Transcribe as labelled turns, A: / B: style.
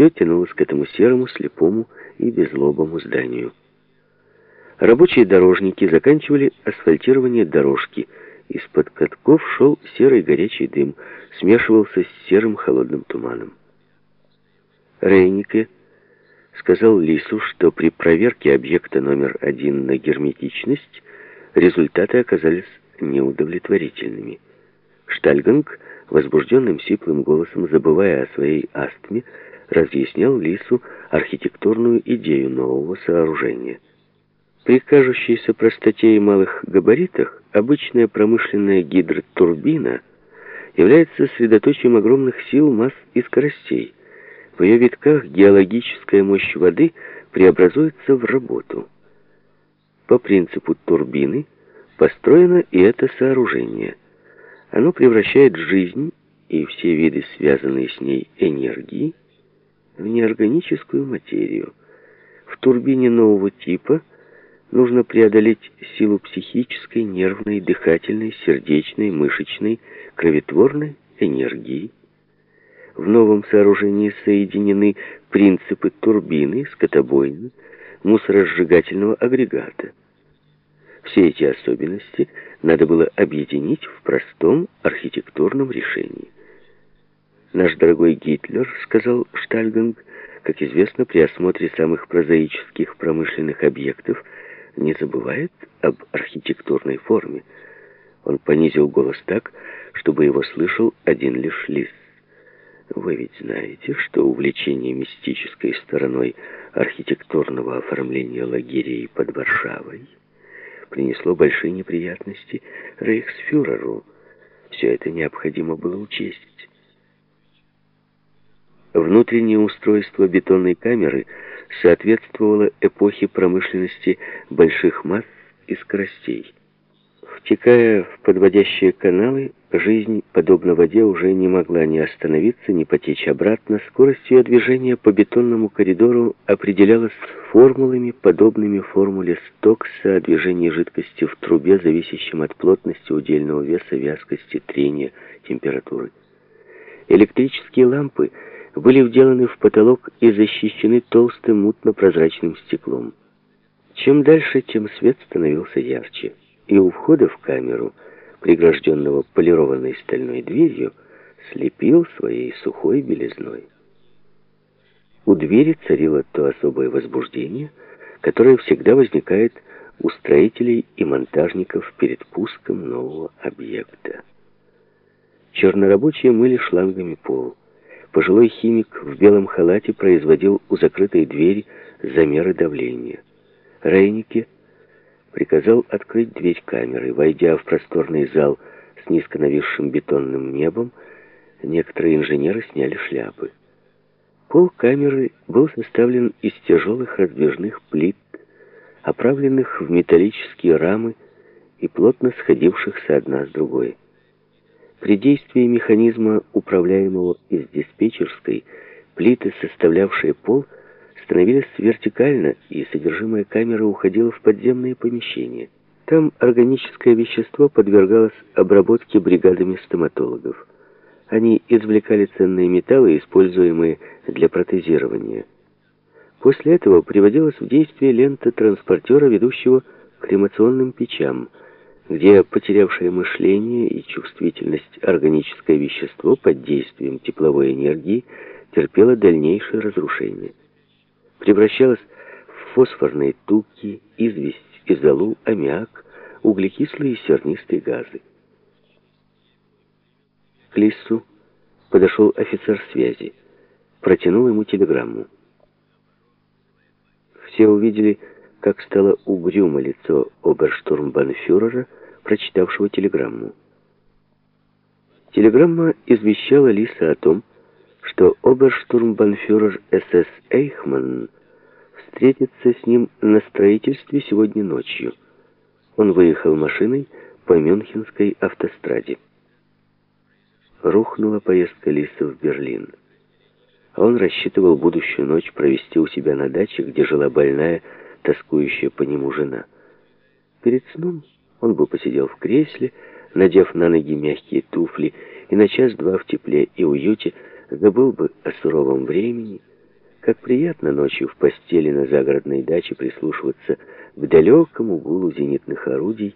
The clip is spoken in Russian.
A: Все тянулось к этому серому, слепому и безлобому зданию. Рабочие дорожники заканчивали асфальтирование дорожки. Из-под катков шел серый горячий дым, смешивался с серым холодным туманом. Рейнике сказал Лису, что при проверке объекта номер один на герметичность результаты оказались неудовлетворительными. Штальганг, возбужденным сиплым голосом, забывая о своей астме, разъяснял Лису архитектурную идею нового сооружения. При кажущейся простоте и малых габаритах обычная промышленная гидротурбина является средоточием огромных сил, масс и скоростей. В ее витках геологическая мощь воды преобразуется в работу. По принципу турбины построено и это сооружение. Оно превращает жизнь и все виды, связанные с ней энергии, в неорганическую материю. В турбине нового типа нужно преодолеть силу психической, нервной, дыхательной, сердечной, мышечной, кроветворной энергии. В новом сооружении соединены принципы турбины, скотобойни, мусоросжигательного агрегата. Все эти особенности надо было объединить в простом архитектурном решении. Наш дорогой Гитлер, сказал Штальганг, как известно, при осмотре самых прозаических промышленных объектов не забывает об архитектурной форме. Он понизил голос так, чтобы его слышал один лишь лис. Вы ведь знаете, что увлечение мистической стороной архитектурного оформления лагерей под Варшавой принесло большие неприятности рейхсфюреру. Все это необходимо было учесть. Внутреннее устройство бетонной камеры соответствовало эпохе промышленности больших масс и скоростей. Втекая в подводящие каналы, жизнь, подобно воде, уже не могла ни остановиться, ни потечь обратно. Скорость ее движения по бетонному коридору определялась формулами, подобными формуле Стокса о движении жидкости в трубе, зависящем от плотности удельного веса, вязкости, трения, температуры. Электрические лампы были вделаны в потолок и защищены толстым мутно-прозрачным стеклом. Чем дальше, тем свет становился ярче и у входа в камеру, прегражденного полированной стальной дверью, слепил своей сухой белизной. У двери царило то особое возбуждение, которое всегда возникает у строителей и монтажников перед пуском нового объекта. Чернорабочие мыли шлангами пол. Пожилой химик в белом халате производил у закрытой двери замеры давления. Рейники приказал открыть дверь камеры. Войдя в просторный зал с низко нависшим бетонным небом, некоторые инженеры сняли шляпы. Пол камеры был составлен из тяжелых раздвижных плит, оправленных в металлические рамы и плотно сходившихся одна с другой. При действии механизма, управляемого из диспетчерской, плиты, составлявшие пол, становились вертикально, и содержимое камеры уходило в подземные помещения. Там органическое вещество подвергалось обработке бригадами стоматологов. Они извлекали ценные металлы, используемые для протезирования. После этого приводилась в действие лента транспортера, ведущего к кремационным печам, где потерявшее мышление и чувствительность органическое вещество под действием тепловой энергии терпело дальнейшее разрушение превращалась в фосфорные туки, известь, изолу, аммиак, углекислые и сернистые газы. К Лису подошел офицер связи, протянул ему телеграмму. Все увидели, как стало угрюмо лицо оберштурмбанфюрера, прочитавшего телеграмму. Телеграмма извещала Лиса о том, что оберштурмбанфюрер СС Эйхман встретится с ним на строительстве сегодня ночью. Он выехал машиной по Мюнхенской автостраде. Рухнула поездка Лиса в Берлин. Он рассчитывал будущую ночь провести у себя на даче, где жила больная, тоскующая по нему жена. Перед сном он бы посидел в кресле, надев на ноги мягкие туфли, и на час-два в тепле и уюте забыл бы о суровом времени, Как приятно ночью в постели на загородной даче прислушиваться к далекому гулу зенитных орудий,